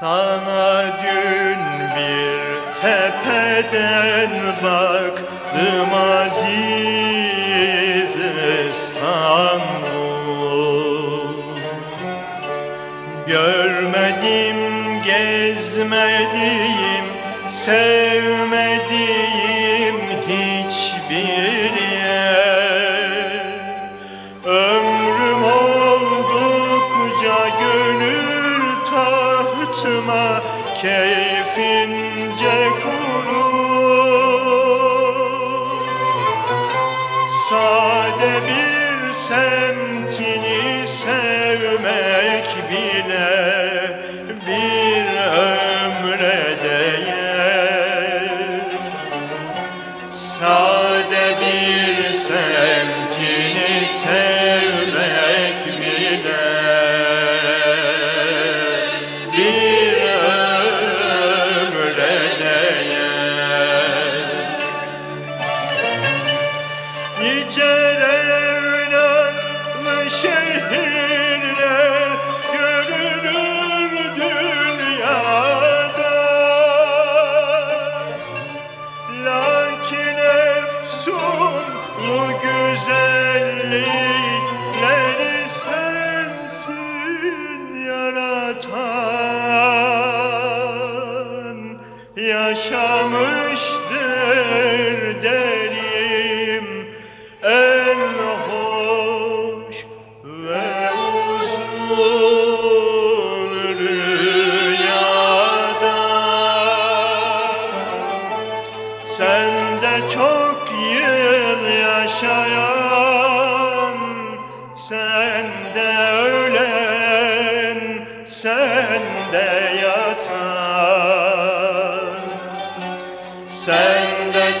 Sana dün bir tepeden baktım aziz İstanbul. Görmedim, gezmediğim, sevmediğim hiçbir keyfince kurur Sade bir semtini sevmek bir Yaşamıştır derim. En hoş ve uzun rüyada. Sen de çok yıl yaşayan Sen de ölen Sen de yatan Sen de